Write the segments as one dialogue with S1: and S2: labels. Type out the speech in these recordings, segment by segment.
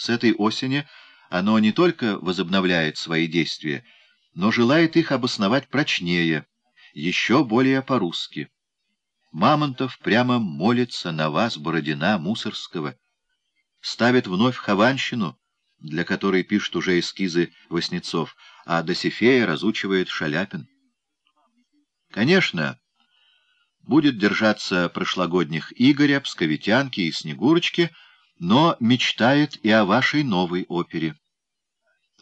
S1: С этой осени оно не только возобновляет свои действия, но желает их обосновать прочнее, еще более по-русски. Мамонтов прямо молится на вас, Бородина, Мусорского, ставит вновь Хованщину, для которой пишет уже эскизы Васнецов, а Досифея разучивает Шаляпин. Конечно, будет держаться прошлогодних Игоря, Псковитянки и Снегурочки, но мечтает и о вашей новой опере.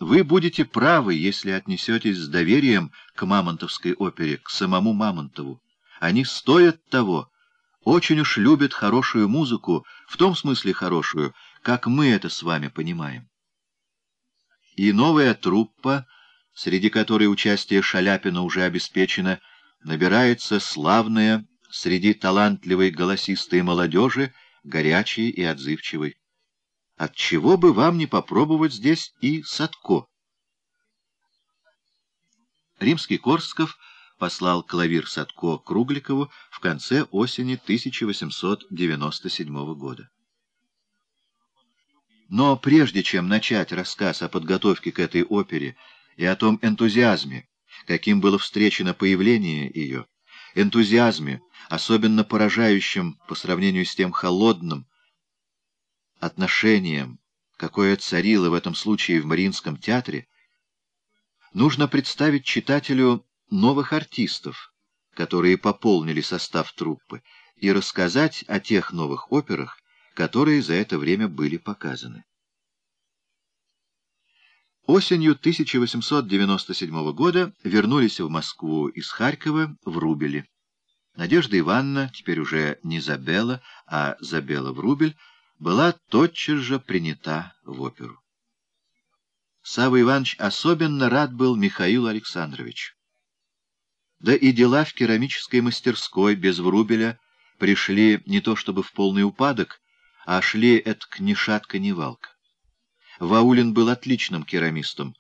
S1: Вы будете правы, если отнесетесь с доверием к Мамонтовской опере, к самому Мамонтову. Они стоят того, очень уж любят хорошую музыку, в том смысле хорошую, как мы это с вами понимаем. И новая труппа, среди которой участие Шаляпина уже обеспечено, набирается славная среди талантливой голосистой молодежи, горячей и отзывчивой. Отчего бы вам не попробовать здесь и Садко? Римский Корсков послал клавир Садко Кругликову в конце осени 1897 года. Но прежде чем начать рассказ о подготовке к этой опере и о том энтузиазме, каким было встречено появление ее, энтузиазме, особенно поражающим по сравнению с тем холодным отношением, какое царило в этом случае в Мариинском театре, нужно представить читателю новых артистов, которые пополнили состав труппы, и рассказать о тех новых операх, которые за это время были показаны. Осенью 1897 года вернулись в Москву из Харькова в Рубеле. Надежда Ивановна, теперь уже не Забела, а Забела в Рубель, была тотчас же принята в оперу. Савва Иванович особенно рад был Михаилу Александровичу. Да и дела в керамической мастерской без Врубеля пришли не то чтобы в полный упадок, а шли этак ни шатка, ни валка. Ваулин был отличным керамистом,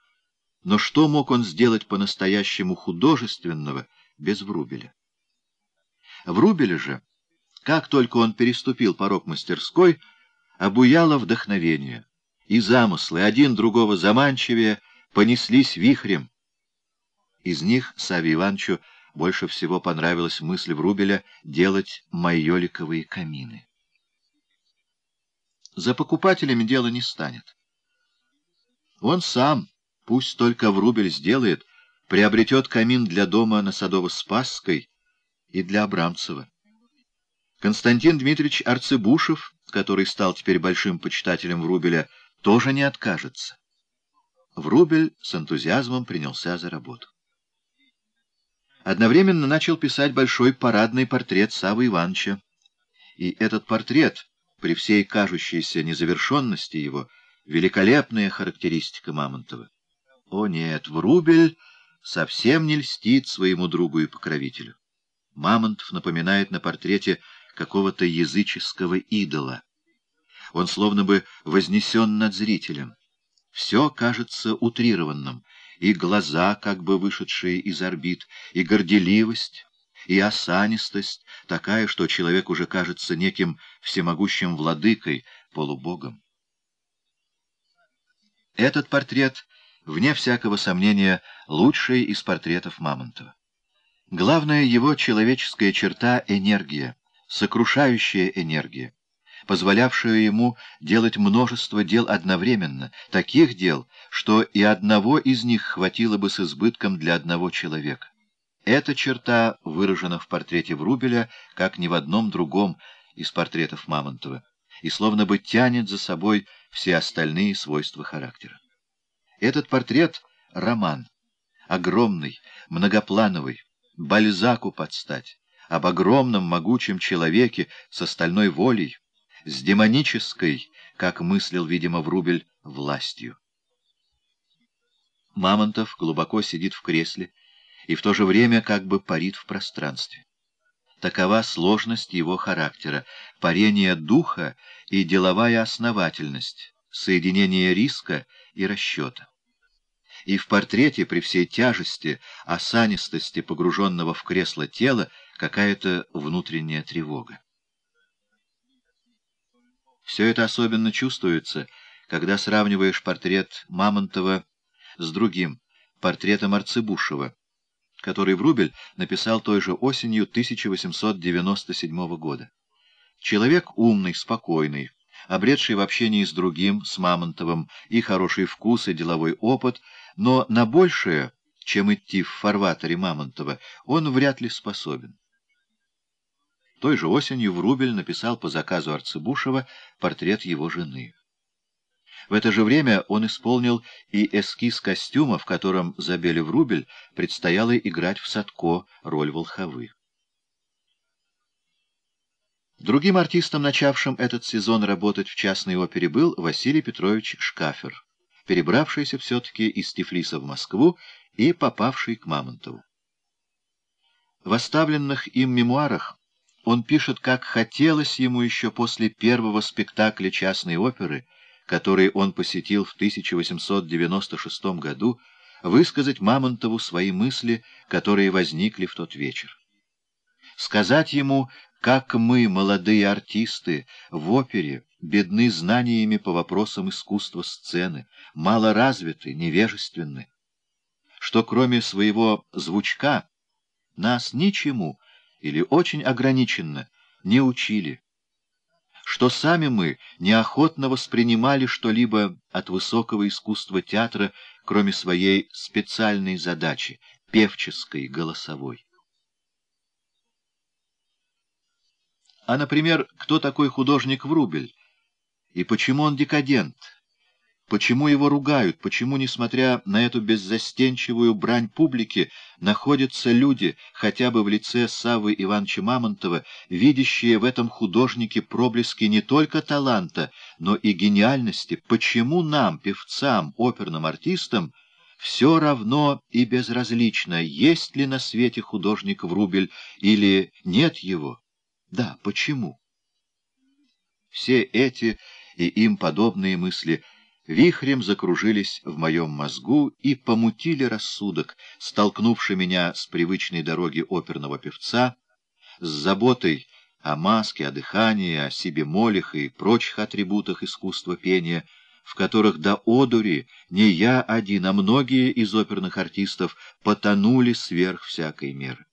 S1: но что мог он сделать по-настоящему художественного без Врубеля? Врубеля же, как только он переступил порог мастерской, обуяло вдохновение, и замыслы, один другого заманчивее, понеслись вихрем. Из них Саве Ивановичу больше всего понравилась мысль Врубеля делать майоликовые камины. За покупателями дело не станет. Он сам, пусть только Врубель сделает, приобретет камин для дома на Садово-Спасской и для Абрамцева. Константин Дмитриевич Арцебушев, который стал теперь большим почитателем Врубеля, тоже не откажется. Врубель с энтузиазмом принялся за работу. Одновременно начал писать большой парадный портрет Савы Ивановича. И этот портрет, при всей кажущейся незавершенности его, великолепная характеристика Мамонтова. О нет, Врубель совсем не льстит своему другу и покровителю. Мамонтов напоминает на портрете какого-то языческого идола. Он словно бы вознесен над зрителем. Все кажется утрированным, и глаза, как бы вышедшие из орбит, и горделивость, и осанистость, такая, что человек уже кажется неким всемогущим владыкой, полубогом. Этот портрет, вне всякого сомнения, лучший из портретов Мамонтова. Главная его человеческая черта — энергия сокрушающая энергия, позволявшая ему делать множество дел одновременно, таких дел, что и одного из них хватило бы с избытком для одного человека. Эта черта выражена в портрете Врубеля, как ни в одном другом из портретов Мамонтова, и словно бы тянет за собой все остальные свойства характера. Этот портрет — роман, огромный, многоплановый, Бальзаку подстать об огромном могучем человеке с остальной волей, с демонической, как мыслил, видимо, Врубель, властью. Мамонтов глубоко сидит в кресле и в то же время как бы парит в пространстве. Такова сложность его характера, парение духа и деловая основательность, соединение риска и расчета. И в портрете при всей тяжести, осанистости погруженного в кресло тела какая-то внутренняя тревога. Все это особенно чувствуется, когда сравниваешь портрет Мамонтова с другим, портретом Арцебушева, который Врубель написал той же осенью 1897 года. Человек умный, спокойный, обретший в общении с другим, с Мамонтовым, и хороший вкус, и деловой опыт, но на большее, чем идти в фарватере Мамонтова, он вряд ли способен. Той же осенью Врубель написал по заказу Арцебушева портрет его жены. В это же время он исполнил и эскиз костюма, в котором Забеле Врубель предстояло играть в Садко роль Волховы. Другим артистом, начавшим этот сезон работать в частной опере, был Василий Петрович Шкафер, перебравшийся все-таки из Тифлиса в Москву и попавший к Мамонтову. В оставленных им мемуарах он пишет, как хотелось ему еще после первого спектакля частной оперы, который он посетил в 1896 году, высказать Мамонтову свои мысли, которые возникли в тот вечер. Сказать ему, как мы, молодые артисты, в опере, бедны знаниями по вопросам искусства сцены, мало развиты, невежественны, что кроме своего звучка нас ничему или очень ограниченно не учили, что сами мы неохотно воспринимали что-либо от высокого искусства театра, кроме своей специальной задачи — певческой, голосовой. А, например, кто такой художник Врубель? И почему он декадент? Почему его ругают? Почему, несмотря на эту беззастенчивую брань публики, находятся люди, хотя бы в лице Савы Ивановича Мамонтова, видящие в этом художнике проблески не только таланта, но и гениальности? Почему нам, певцам, оперным артистам, все равно и безразлично, есть ли на свете художник Врубель или нет его? Да, почему? Все эти и им подобные мысли вихрем закружились в моем мозгу и помутили рассудок, столкнувши меня с привычной дороги оперного певца, с заботой о маске, о дыхании, о себе молях и прочих атрибутах искусства пения, в которых до одури не я один, а многие из оперных артистов потонули сверх всякой меры.